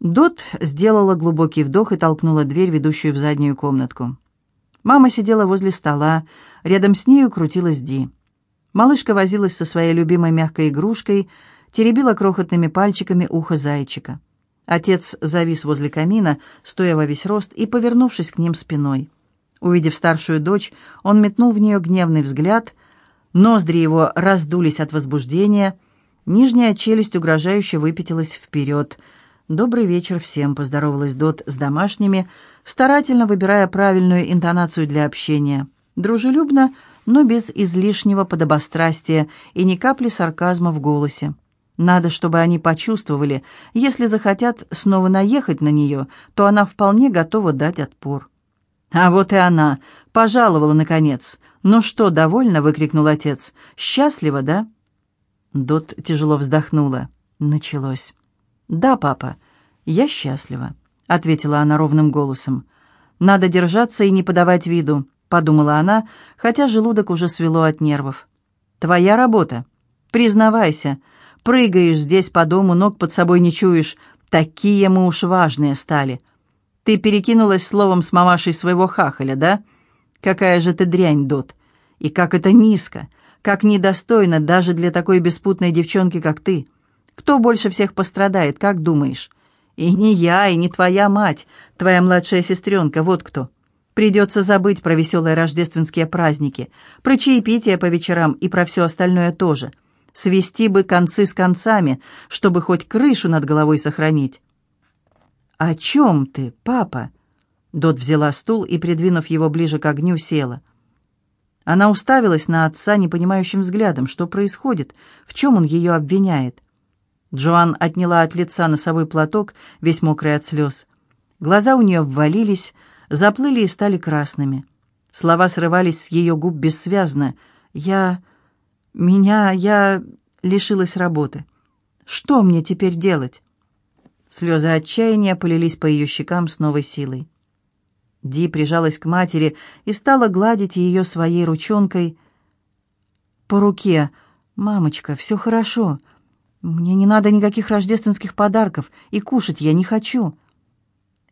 Дот сделала глубокий вдох и толкнула дверь, ведущую в заднюю комнатку. Мама сидела возле стола, рядом с нею крутилась Ди. Малышка возилась со своей любимой мягкой игрушкой, теребила крохотными пальчиками ухо зайчика. Отец завис возле камина, стоя во весь рост и повернувшись к ним спиной. Увидев старшую дочь, он метнул в нее гневный взгляд, ноздри его раздулись от возбуждения, нижняя челюсть угрожающе выпятилась вперед — «Добрый вечер всем», — поздоровалась Дот с домашними, старательно выбирая правильную интонацию для общения. Дружелюбно, но без излишнего подобострастия и ни капли сарказма в голосе. Надо, чтобы они почувствовали, если захотят снова наехать на нее, то она вполне готова дать отпор. «А вот и она! Пожаловала, наконец!» «Ну что, довольно?» — выкрикнул отец. «Счастлива, да?» Дот тяжело вздохнула. Началось. «Да, папа, я счастлива», — ответила она ровным голосом. «Надо держаться и не подавать виду», — подумала она, хотя желудок уже свело от нервов. «Твоя работа. Признавайся. Прыгаешь здесь по дому, ног под собой не чуешь. Такие мы уж важные стали. Ты перекинулась словом с мамашей своего хахаля, да? Какая же ты дрянь, Дот. И как это низко, как недостойно даже для такой беспутной девчонки, как ты». Кто больше всех пострадает, как думаешь? И не я, и не твоя мать, твоя младшая сестренка, вот кто. Придется забыть про веселые рождественские праздники, про чаепитие по вечерам и про все остальное тоже. Свести бы концы с концами, чтобы хоть крышу над головой сохранить. «О чем ты, папа?» Дот взяла стул и, придвинув его ближе к огню, села. Она уставилась на отца непонимающим взглядом. Что происходит? В чем он ее обвиняет? Джоан отняла от лица носовой платок, весь мокрый от слез. Глаза у нее ввалились, заплыли и стали красными. Слова срывались с ее губ бессвязно. «Я... меня... я лишилась работы. Что мне теперь делать?» Слезы отчаяния полились по ее щекам с новой силой. Ди прижалась к матери и стала гладить ее своей ручонкой по руке. «Мамочка, все хорошо. «Мне не надо никаких рождественских подарков, и кушать я не хочу».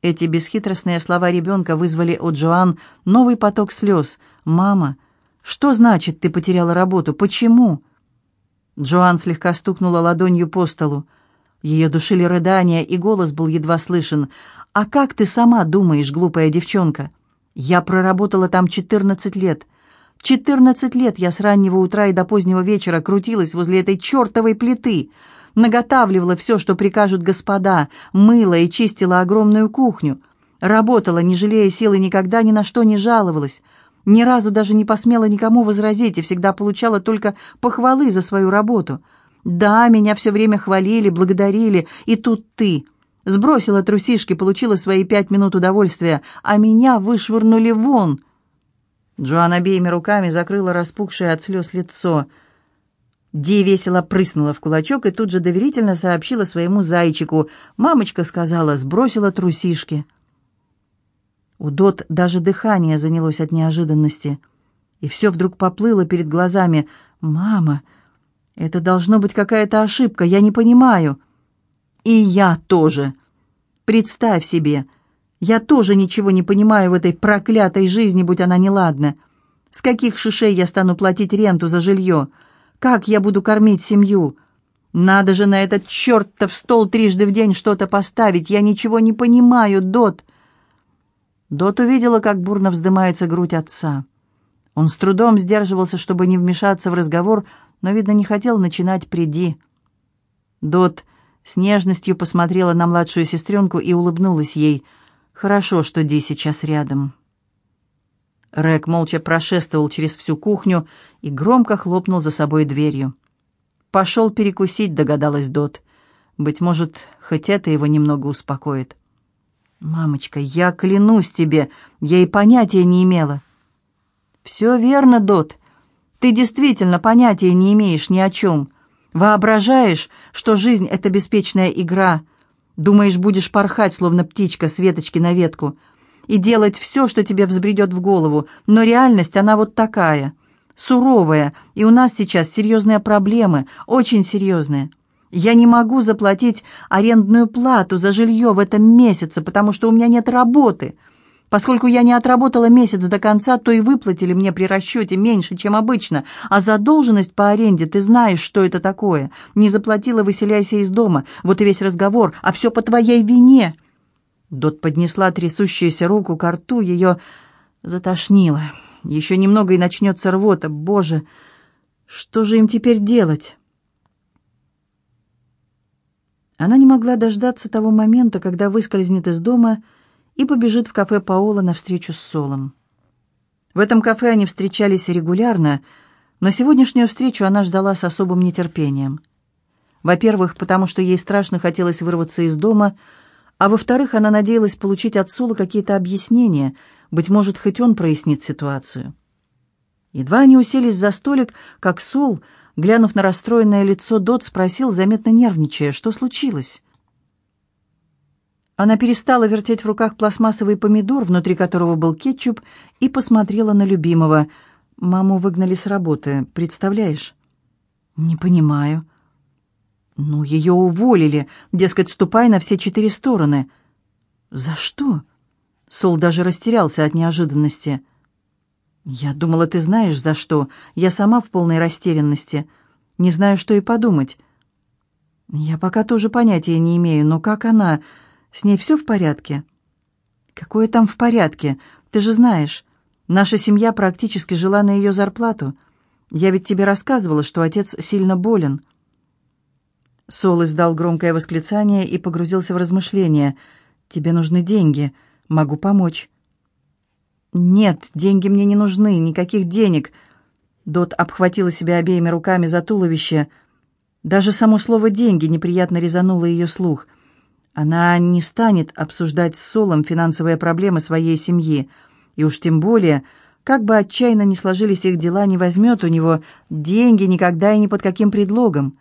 Эти бесхитростные слова ребенка вызвали у Джоан новый поток слез. «Мама, что значит, ты потеряла работу? Почему?» Джоан слегка стукнула ладонью по столу. Ее душили рыдания, и голос был едва слышен. «А как ты сама думаешь, глупая девчонка? Я проработала там четырнадцать лет. Четырнадцать лет я с раннего утра и до позднего вечера крутилась возле этой чертовой плиты, наготавливала все, что прикажут господа, мыла и чистила огромную кухню, работала, не жалея сил и никогда ни на что не жаловалась, ни разу даже не посмела никому возразить и всегда получала только похвалы за свою работу. Да, меня все время хвалили, благодарили, и тут ты. Сбросила трусишки, получила свои пять минут удовольствия, а меня вышвырнули вон — Джоан обеими руками закрыла распухшее от слез лицо. Ди весело прыснула в кулачок и тут же доверительно сообщила своему зайчику. Мамочка сказала, сбросила трусишки. У Дот даже дыхание занялось от неожиданности. И все вдруг поплыло перед глазами. «Мама, это должно быть какая-то ошибка, я не понимаю». «И я тоже. Представь себе, я тоже ничего не понимаю в этой проклятой жизни, будь она неладна. С каких шишей я стану платить ренту за жилье? Как я буду кормить семью? Надо же на этот чертов стол трижды в день что-то поставить. Я ничего не понимаю, Дот. Дот увидела, как бурно вздымается грудь отца. Он с трудом сдерживался, чтобы не вмешаться в разговор, но, видно, не хотел начинать «приди». Дот с нежностью посмотрела на младшую сестренку и улыбнулась ей – Хорошо, что Ди сейчас рядом. Рэг молча прошествовал через всю кухню и громко хлопнул за собой дверью. «Пошел перекусить», — догадалась Дот. «Быть может, хоть это его немного успокоит». «Мамочка, я клянусь тебе, я и понятия не имела». «Все верно, Дот. Ты действительно понятия не имеешь ни о чем. Воображаешь, что жизнь — это беспечная игра — Думаешь, будешь порхать, словно птичка с веточки на ветку, и делать все, что тебе взбредет в голову, но реальность, она вот такая, суровая, и у нас сейчас серьезные проблемы, очень серьезные. Я не могу заплатить арендную плату за жилье в этом месяце, потому что у меня нет работы. Поскольку я не отработала месяц до конца, то и выплатили мне при расчете меньше, чем обычно. А задолженность по аренде, ты знаешь, что это такое. Не заплатила, выселяйся из дома. Вот и весь разговор. А все по твоей вине». Дот поднесла трясущуюся руку к рту, ее затошнило. Еще немного и начнется рвота. Боже, что же им теперь делать? Она не могла дождаться того момента, когда выскользнет из дома и побежит в кафе Паола навстречу с Солом. В этом кафе они встречались регулярно, но сегодняшнюю встречу она ждала с особым нетерпением. Во-первых, потому что ей страшно хотелось вырваться из дома, а во-вторых, она надеялась получить от Сола какие-то объяснения, быть может, хоть он прояснит ситуацию. Едва они уселись за столик, как Сол Глянув на расстроенное лицо, Дот спросил, заметно нервничая, что случилось. Она перестала вертеть в руках пластмассовый помидор, внутри которого был кетчуп, и посмотрела на любимого. «Маму выгнали с работы, представляешь?» «Не понимаю». «Ну, ее уволили, дескать, ступай на все четыре стороны». «За что?» Сол даже растерялся от неожиданности. «Я думала, ты знаешь, за что. Я сама в полной растерянности. Не знаю, что и подумать». «Я пока тоже понятия не имею, но как она? С ней все в порядке?» «Какое там в порядке? Ты же знаешь, наша семья практически жила на ее зарплату. Я ведь тебе рассказывала, что отец сильно болен». Сол издал громкое восклицание и погрузился в размышления. «Тебе нужны деньги. Могу помочь». «Нет, деньги мне не нужны, никаких денег». Дот обхватила себя обеими руками за туловище. Даже само слово «деньги» неприятно резануло ее слух. Она не станет обсуждать с Солом финансовые проблемы своей семьи. И уж тем более, как бы отчаянно ни сложились их дела, не возьмет у него деньги никогда и ни под каким предлогом.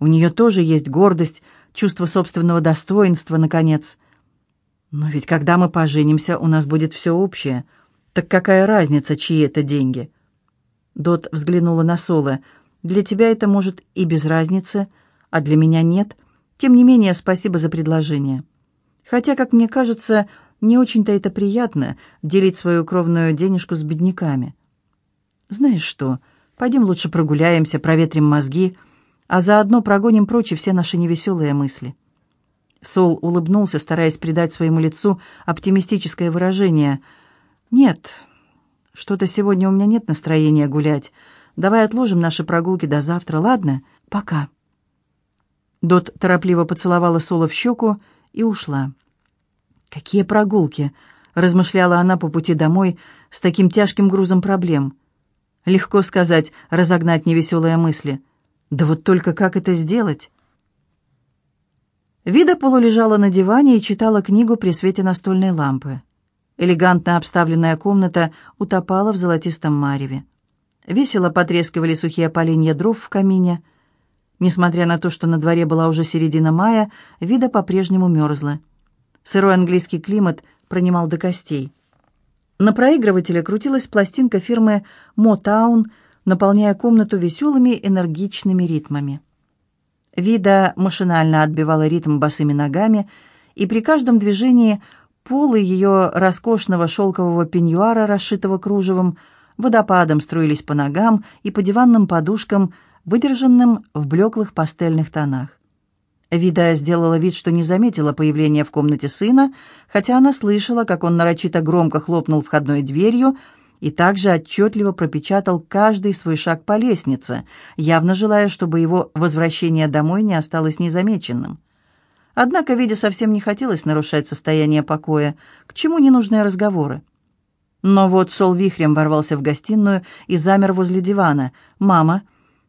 У нее тоже есть гордость, чувство собственного достоинства, наконец. Но ведь когда мы поженимся, у нас будет все общее — «Так какая разница, чьи это деньги?» Дот взглянула на Соло. «Для тебя это может и без разницы, а для меня нет. Тем не менее, спасибо за предложение. Хотя, как мне кажется, не очень-то это приятно — делить свою кровную денежку с бедняками. Знаешь что, пойдем лучше прогуляемся, проветрим мозги, а заодно прогоним прочь все наши невеселые мысли». Сол улыбнулся, стараясь придать своему лицу оптимистическое выражение — «Нет, что-то сегодня у меня нет настроения гулять. Давай отложим наши прогулки до завтра, ладно? Пока». Дот торопливо поцеловала Соло в щеку и ушла. «Какие прогулки?» — размышляла она по пути домой с таким тяжким грузом проблем. Легко сказать, разогнать невеселые мысли. Да вот только как это сделать? Вида полулежала на диване и читала книгу при свете настольной лампы. Элегантно обставленная комната утопала в золотистом мареве. Весело потрескивали сухие поленья дров в камине. Несмотря на то, что на дворе была уже середина мая, вида по-прежнему мерзла. Сырой английский климат пронимал до костей. На проигрывателе крутилась пластинка фирмы «Мотаун», наполняя комнату веселыми энергичными ритмами. Вида машинально отбивала ритм босыми ногами, и при каждом движении – Полы ее роскошного шелкового пеньюара, расшитого кружевом, водопадом струились по ногам и по диванным подушкам, выдержанным в блеклых пастельных тонах. Вида сделала вид, что не заметила появления в комнате сына, хотя она слышала, как он нарочито громко хлопнул входной дверью и также отчетливо пропечатал каждый свой шаг по лестнице, явно желая, чтобы его возвращение домой не осталось незамеченным. Однако, видя, совсем не хотелось нарушать состояние покоя, к чему ненужные разговоры. Но вот Сол вихрем ворвался в гостиную и замер возле дивана. «Мама,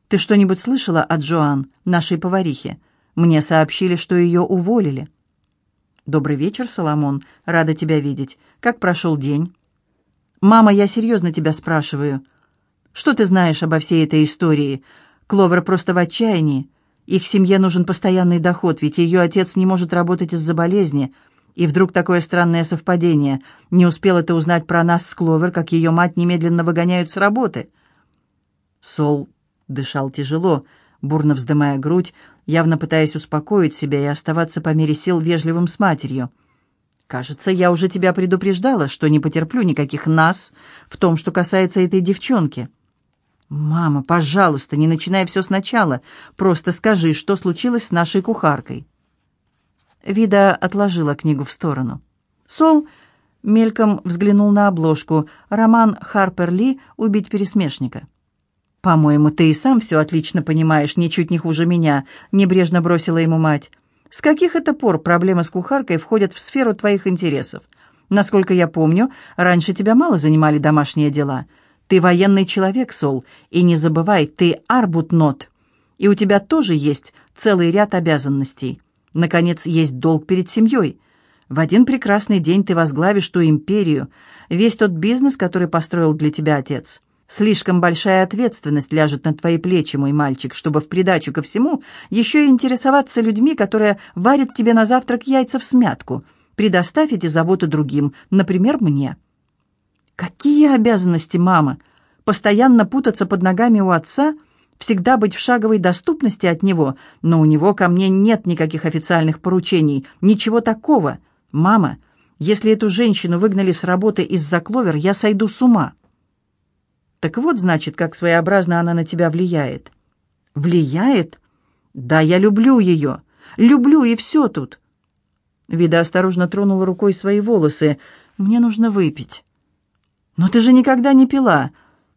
ты что-нибудь слышала от Джоан, нашей поварихи? Мне сообщили, что ее уволили». «Добрый вечер, Соломон. Рада тебя видеть. Как прошел день?» «Мама, я серьезно тебя спрашиваю. Что ты знаешь обо всей этой истории? Кловер просто в отчаянии. Их семье нужен постоянный доход, ведь ее отец не может работать из-за болезни. И вдруг такое странное совпадение. Не успела ты узнать про нас с Кловер, как ее мать немедленно выгоняют с работы. Сол дышал тяжело. бурно вздымая грудь, явно пытаясь успокоить себя и оставаться по мере сил вежливым с матерью. «Кажется, я уже тебя предупреждала, что не потерплю никаких «нас» в том, что касается этой девчонки». «Мама, пожалуйста, не начинай все сначала. Просто скажи, что случилось с нашей кухаркой». Вида отложила книгу в сторону. Сол мельком взглянул на обложку. Роман Харпер Ли «Убить пересмешника». «По-моему, ты и сам все отлично понимаешь, ничуть не хуже меня», — небрежно бросила ему мать. «С каких это пор проблемы с кухаркой входят в сферу твоих интересов? Насколько я помню, раньше тебя мало занимали домашние дела. Ты военный человек, Сол, и не забывай, ты арбутнот, и у тебя тоже есть целый ряд обязанностей. Наконец, есть долг перед семьей. В один прекрасный день ты возглавишь ту империю, весь тот бизнес, который построил для тебя отец». Слишком большая ответственность ляжет на твои плечи, мой мальчик, чтобы в придачу ко всему еще и интересоваться людьми, которые варят тебе на завтрак яйца в смятку. Предоставь эти заботы другим, например, мне». «Какие обязанности, мама? Постоянно путаться под ногами у отца?» всегда быть в шаговой доступности от него, но у него ко мне нет никаких официальных поручений, ничего такого. Мама, если эту женщину выгнали с работы из-за Кловер, я сойду с ума». Так вот, значит, как своеобразно она на тебя влияет. Влияет? Да, я люблю ее. Люблю, и все тут. Вида осторожно тронула рукой свои волосы. Мне нужно выпить. Но ты же никогда не пила.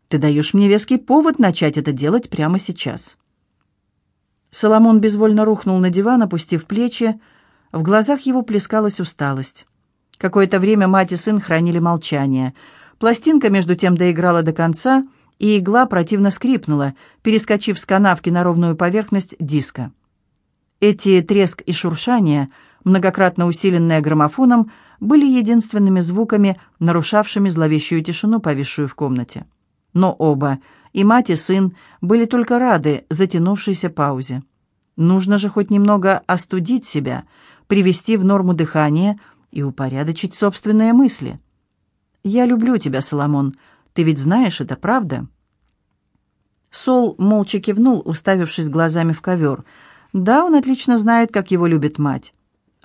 Ты даешь мне веский повод начать это делать прямо сейчас. Соломон безвольно рухнул на диван, опустив плечи. В глазах его плескалась усталость. Какое-то время мать и сын хранили молчание — Пластинка, между тем, доиграла до конца, и игла противно скрипнула, перескочив с канавки на ровную поверхность диска. Эти треск и шуршание, многократно усиленные граммофоном, были единственными звуками, нарушавшими зловещую тишину, повисшую в комнате. Но оба, и мать, и сын, были только рады затянувшейся паузе. Нужно же хоть немного остудить себя, привести в норму дыхание и упорядочить собственные мысли. «Я люблю тебя, Соломон. Ты ведь знаешь, это правда?» Сол молча кивнул, уставившись глазами в ковер. «Да, он отлично знает, как его любит мать.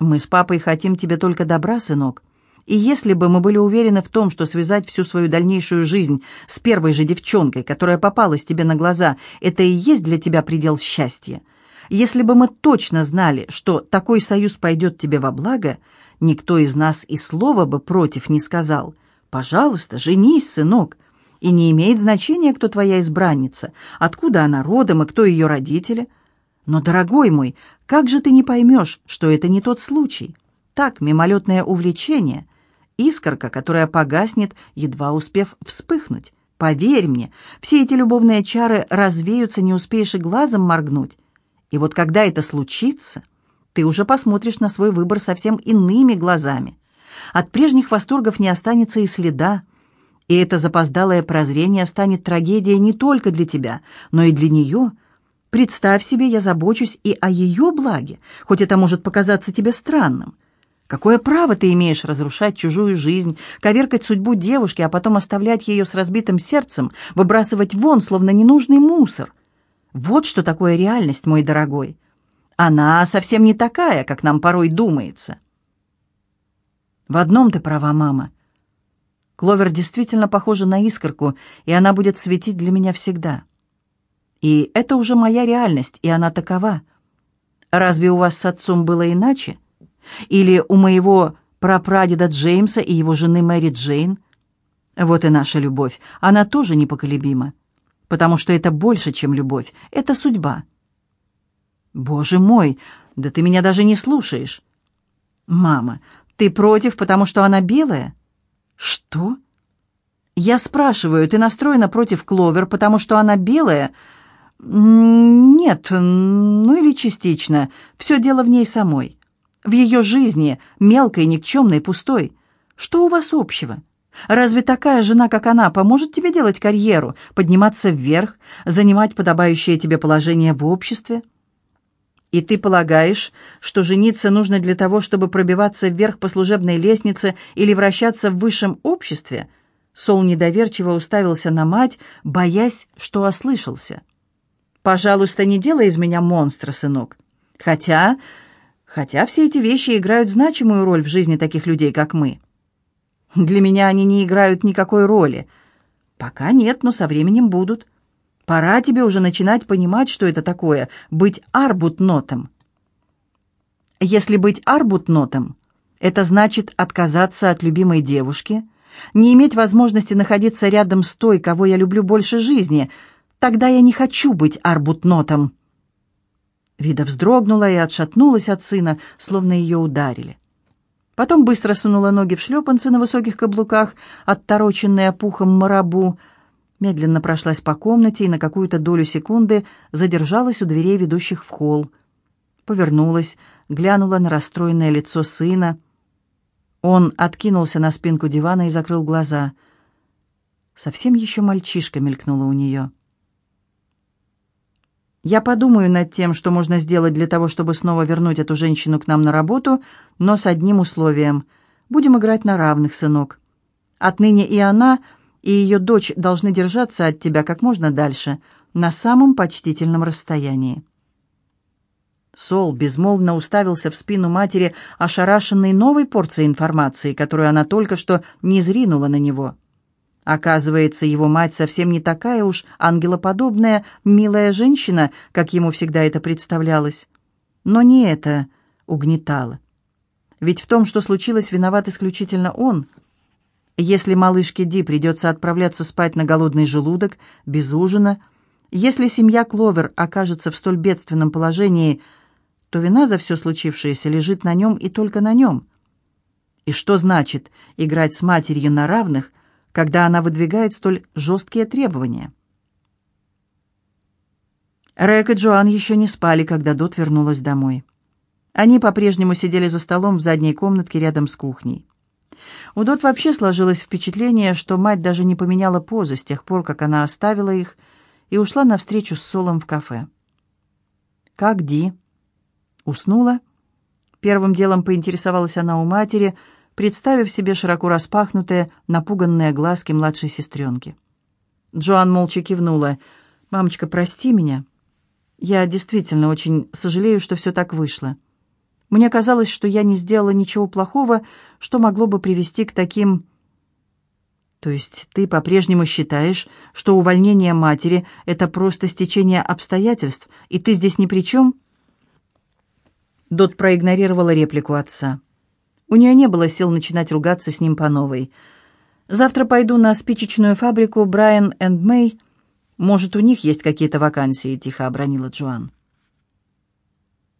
Мы с папой хотим тебе только добра, сынок. И если бы мы были уверены в том, что связать всю свою дальнейшую жизнь с первой же девчонкой, которая попалась тебе на глаза, это и есть для тебя предел счастья, если бы мы точно знали, что такой союз пойдет тебе во благо, никто из нас и слова бы против не сказал». Пожалуйста, женись, сынок. И не имеет значения, кто твоя избранница, откуда она родом и кто ее родители. Но, дорогой мой, как же ты не поймешь, что это не тот случай? Так, мимолетное увлечение, искорка, которая погаснет, едва успев вспыхнуть. Поверь мне, все эти любовные чары развеются, не успеешь и глазом моргнуть. И вот когда это случится, ты уже посмотришь на свой выбор совсем иными глазами. От прежних восторгов не останется и следа. И это запоздалое прозрение станет трагедией не только для тебя, но и для нее. Представь себе, я забочусь и о ее благе, хоть это может показаться тебе странным. Какое право ты имеешь разрушать чужую жизнь, коверкать судьбу девушки, а потом оставлять ее с разбитым сердцем, выбрасывать вон, словно ненужный мусор? Вот что такое реальность, мой дорогой. Она совсем не такая, как нам порой думается. В одном ты права, мама. Кловер действительно похожа на искорку, и она будет светить для меня всегда. И это уже моя реальность, и она такова. Разве у вас с отцом было иначе? Или у моего прапрадеда Джеймса и его жены Мэри Джейн? Вот и наша любовь. Она тоже непоколебима. Потому что это больше, чем любовь. Это судьба. Боже мой, да ты меня даже не слушаешь. Мама, ты против, потому что она белая? Что? Я спрашиваю, ты настроена против Кловер, потому что она белая? Нет, ну или частично. Все дело в ней самой. В ее жизни, мелкой, никчемной, пустой. Что у вас общего? Разве такая жена, как она, поможет тебе делать карьеру, подниматься вверх, занимать подобающее тебе положение в обществе? И ты полагаешь, что жениться нужно для того, чтобы пробиваться вверх по служебной лестнице или вращаться в высшем обществе?» Сол недоверчиво уставился на мать, боясь, что ослышался. Пожалуйста, не делай из меня монстра, сынок. Хотя... Хотя все эти вещи играют значимую роль в жизни таких людей, как мы. Для меня они не играют никакой роли. Пока нет, но со временем будут. Пора тебе уже начинать понимать, что это такое — быть арбутнотом. Если быть арбутнотом, это значит отказаться от любимой девушки, не иметь возможности находиться рядом с той, кого я люблю больше жизни, тогда я не хочу быть арбутнотом. Вида вздрогнула и отшатнулась от сына, словно ее ударили. Потом быстро сунула ноги в шлепанцы на высоких каблуках, оттороченные пухом марабу, медленно прошлась по комнате и на какую-то долю секунды задержалась у дверей, ведущих в холл. Повернулась, глянула на расстроенное лицо сына. Он откинулся на спинку дивана и закрыл глаза. Совсем еще мальчишка мелькнула у нее. Я подумаю над тем, что можно сделать для того, чтобы снова вернуть эту женщину к нам на работу, но с одним условием. Будем играть на равных, сынок. Отныне и она, и ее дочь должны держаться от тебя как можно дальше, на самом почтительном расстоянии. Сол безмолвно уставился в спину матери, ошарашенной новой порцией информации, которую она только что не зринула на него. Оказывается, его мать совсем не такая уж ангелоподобная, милая женщина, как ему всегда это представлялось. Но не это угнетало. Ведь в том, что случилось, виноват исключительно он. Если малышке Ди придется отправляться спать на голодный желудок, без ужина, если семья Кловер окажется в столь бедственном положении, то вина за все случившееся лежит на нем и только на нем. И что значит играть с матерью на равных – когда она выдвигает столь жесткие требования. Рэк и Джоан еще не спали, когда Дот вернулась домой. Они по-прежнему сидели за столом в задней комнатке рядом с кухней. У Дот вообще сложилось впечатление, что мать даже не поменяла позы с тех пор, как она оставила их и ушла навстречу с Солом в кафе. «Как Ди?» «Уснула?» Первым делом поинтересовалась она у матери – представив себе широко распахнутые, напуганные глазки младшей сестренки. Джоан молча кивнула. «Мамочка, прости меня. Я действительно очень сожалею, что все так вышло. Мне казалось, что я не сделала ничего плохого, что могло бы привести к таким...» «То есть ты по-прежнему считаешь, что увольнение матери — это просто стечение обстоятельств, и ты здесь ни при чем?» Дот проигнорировала реплику отца. У нее не было сил начинать ругаться с ним по новой. «Завтра пойду на спичечную фабрику Брайан энд Мэй. Может, у них есть какие-то вакансии», — тихо обронила Джоан.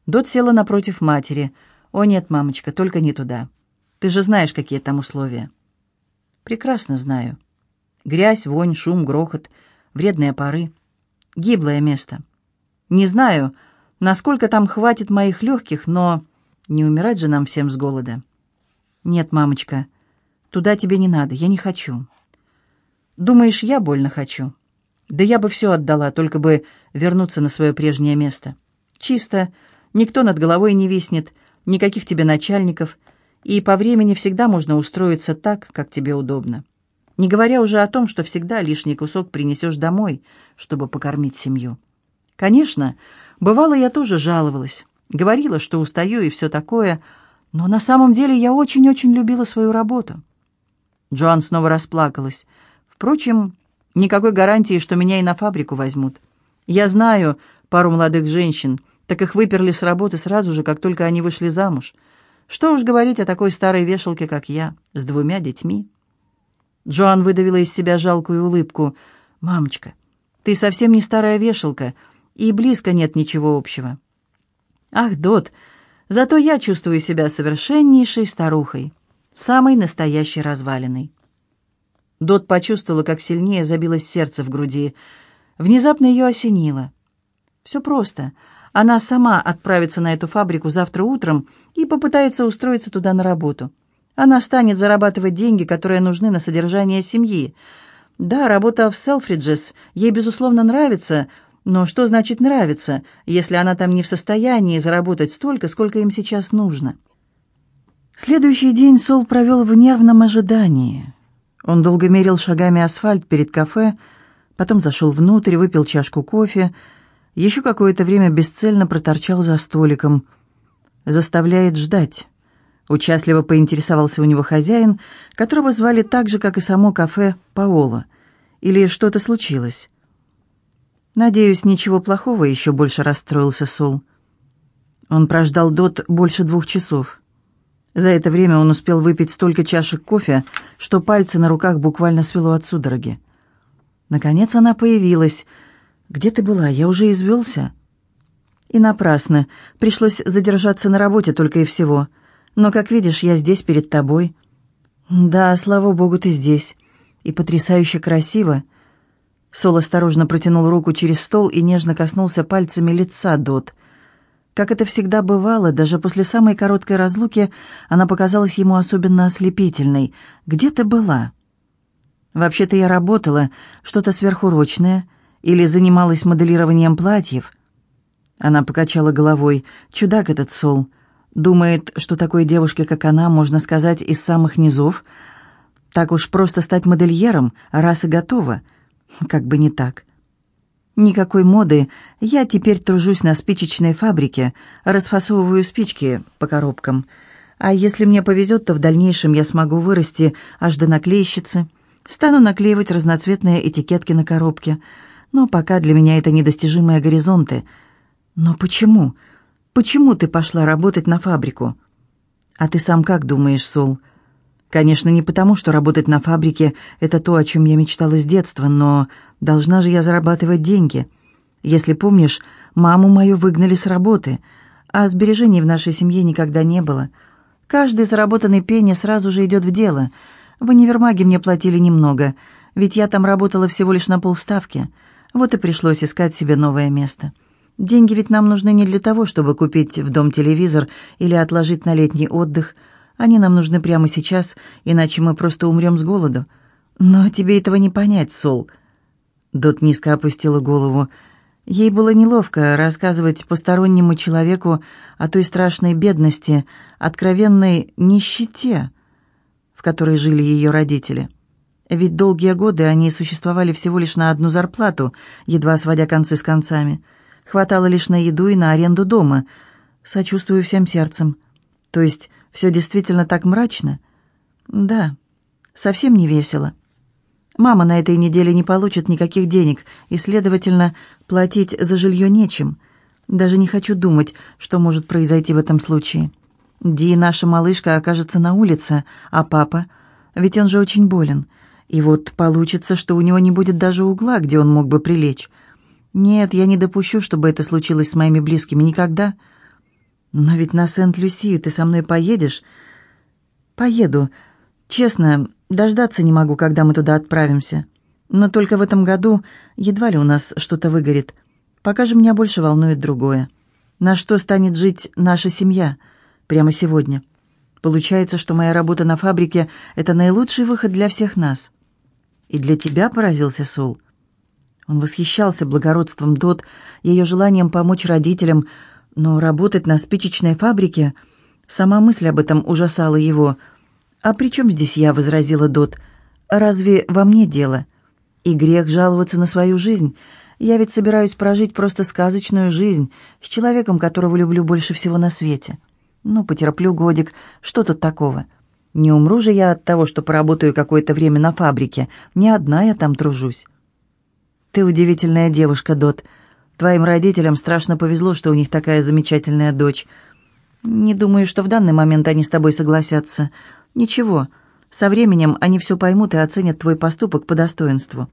Дот села напротив матери. «О нет, мамочка, только не туда. Ты же знаешь, какие там условия». «Прекрасно знаю. Грязь, вонь, шум, грохот, вредные пары. Гиблое место. Не знаю, насколько там хватит моих легких, но не умирать же нам всем с голода». «Нет, мамочка, туда тебе не надо, я не хочу». «Думаешь, я больно хочу?» «Да я бы все отдала, только бы вернуться на свое прежнее место. Чисто, никто над головой не виснет, никаких тебе начальников, и по времени всегда можно устроиться так, как тебе удобно. Не говоря уже о том, что всегда лишний кусок принесешь домой, чтобы покормить семью. Конечно, бывало, я тоже жаловалась, говорила, что устаю и все такое, но на самом деле я очень-очень любила свою работу. Джоан снова расплакалась. Впрочем, никакой гарантии, что меня и на фабрику возьмут. Я знаю пару молодых женщин, так их выперли с работы сразу же, как только они вышли замуж. Что уж говорить о такой старой вешалке, как я, с двумя детьми. Джоан выдавила из себя жалкую улыбку. «Мамочка, ты совсем не старая вешалка, и близко нет ничего общего». «Ах, Дот, Зато я чувствую себя совершеннейшей старухой, самой настоящей развалиной. Дот почувствовала, как сильнее забилось сердце в груди. Внезапно ее осенило. Все просто. Она сама отправится на эту фабрику завтра утром и попытается устроиться туда на работу. Она станет зарабатывать деньги, которые нужны на содержание семьи. Да, работа в Селфриджес ей, безусловно, нравится, но что значит «нравится», если она там не в состоянии заработать столько, сколько им сейчас нужно? Следующий день Сол провел в нервном ожидании. Он долго мерил шагами асфальт перед кафе, потом зашел внутрь, выпил чашку кофе, Еще какое-то время бесцельно проторчал за столиком. Заставляет ждать. Участливо поинтересовался у него хозяин, которого звали так же, как и само кафе Паоло. Или что-то случилось? Надеюсь, ничего плохого, еще больше расстроился Сол. Он прождал Дот больше двух часов. За это время он успел выпить столько чашек кофе, что пальцы на руках буквально свело от судороги. Наконец она появилась. «Где ты была? Я уже извелся». И напрасно. Пришлось задержаться на работе только и всего. Но, как видишь, я здесь перед тобой. Да, слава богу, ты здесь. И потрясающе красиво. Сол осторожно протянул руку через стол и нежно коснулся пальцами лица Дот. Как это всегда бывало, даже после самой короткой разлуки она показалась ему особенно ослепительной. «Где ты была?» «Вообще-то я работала, что-то сверхурочное, или занималась моделированием платьев». Она покачала головой. «Чудак этот Сол. Думает, что такой девушке, как она, можно сказать, из самых низов. Так уж просто стать модельером, раз и готово. Как бы не так. Никакой моды. Я теперь тружусь на спичечной фабрике, расфасовываю спички по коробкам. А если мне повезет, то в дальнейшем я смогу вырасти аж до наклейщицы. Стану наклеивать разноцветные этикетки на коробке. Но пока для меня это недостижимые горизонты. Но почему? Почему ты пошла работать на фабрику? А ты сам как думаешь, Сол? Конечно, не потому, что работать на фабрике — это то, о чем я мечтала с детства, но должна же я зарабатывать деньги. Если помнишь, маму мою выгнали с работы, а сбережений в нашей семье никогда не было. Каждый заработанный пенни сразу же идет в дело. В универмаге мне платили немного, ведь я там работала всего лишь на полставки. Вот и пришлось искать себе новое место. Деньги ведь нам нужны не для того, чтобы купить в дом телевизор или отложить на летний отдых. Они нам нужны прямо сейчас, иначе мы просто умрем с голоду. Но тебе этого не понять, Сол». Дот низко опустила голову. Ей было неловко рассказывать постороннему человеку о той страшной бедности, откровенной нищете, в которой жили ее родители. Ведь долгие годы они существовали всего лишь на одну зарплату, едва сводя концы с концами. Хватало лишь на еду и на аренду дома. Сочувствую всем сердцем. То есть все действительно так мрачно? Да, совсем не весело. Мама на этой неделе не получит никаких денег, и, следовательно, платить за жилье нечем. Даже не хочу думать, что может произойти в этом случае. Ди, наша малышка, окажется на улице, а папа... Ведь он же очень болен. И вот получится, что у него не будет даже угла, где он мог бы прилечь. Нет, я не допущу, чтобы это случилось с моими близкими никогда. Но ведь на Сент-Люсию ты со мной поедешь? Поеду. Честно, дождаться не могу, когда мы туда отправимся. Но только в этом году едва ли у нас что-то выгорит. Пока же меня больше волнует другое. На что станет жить наша семья прямо сегодня? Получается, что моя работа на фабрике — это наилучший выход для всех нас. И для тебя поразился Сол. Он восхищался благородством Дот, ее желанием помочь родителям, но работать на спичечной фабрике... Сама мысль об этом ужасала его. «А при чем здесь я?» — возразила Дот. «Разве во мне дело? И грех жаловаться на свою жизнь. Я ведь собираюсь прожить просто сказочную жизнь с человеком, которого люблю больше всего на свете. Ну, потерплю годик, что тут такого? Не умру же я от того, что поработаю какое-то время на фабрике. Не одна я там тружусь». «Ты удивительная девушка, Дот. Твоим родителям страшно повезло, что у них такая замечательная дочь. Не думаю, что в данный момент они с тобой согласятся. Ничего, со временем они все поймут и оценят твой поступок по достоинству».